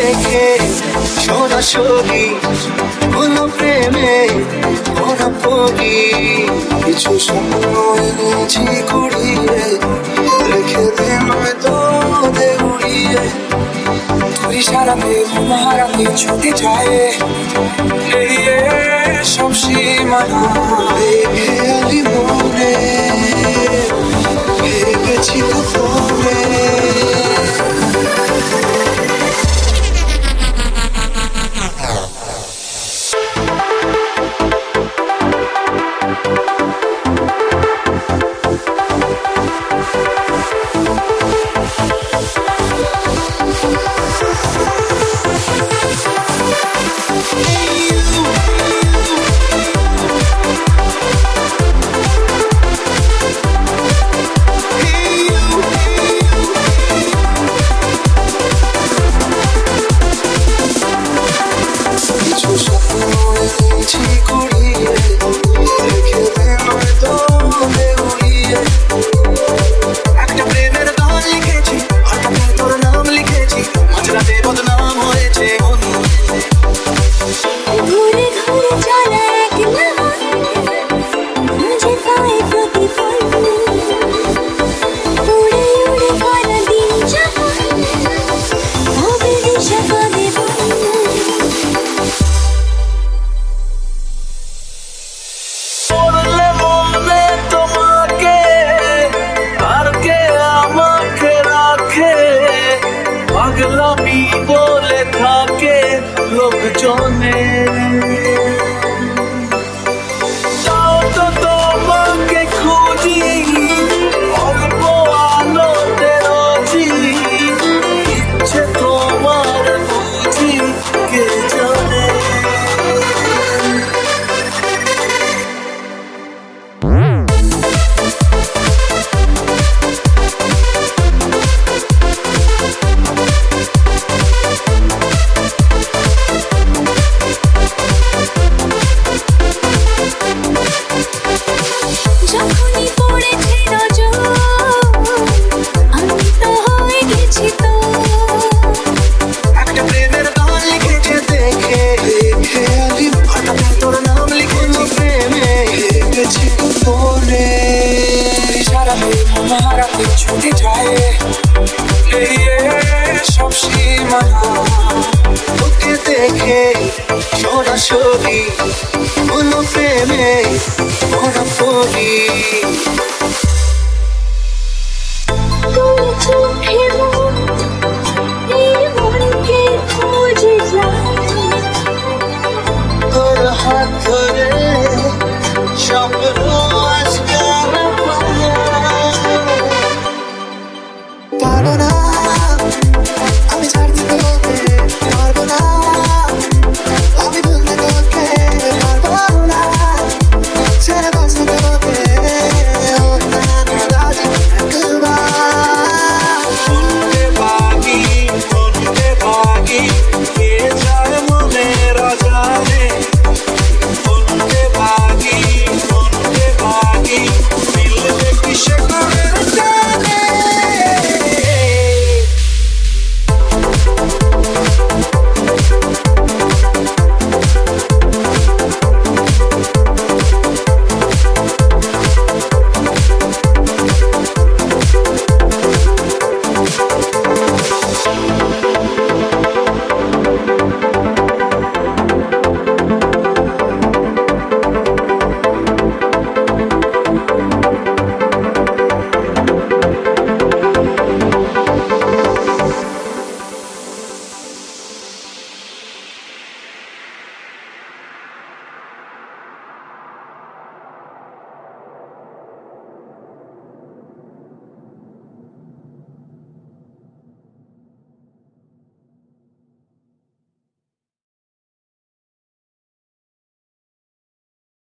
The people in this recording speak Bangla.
রেখে সরাসরি কোন প্রেমে ওরা পড়ি কিছু সময় নিয়েছি কুড়িয়ে রেখে দে নয়তো দে উড়িয়ে। তুই সারাতে মন হারাতে ছুটি যায় সব সীমানা 起鼓励。我没 তোমার ছুটি যায়। এই সব সীমানা তোকে দেখে সরাসরি কোনো প্রেমে ওরা পড়ি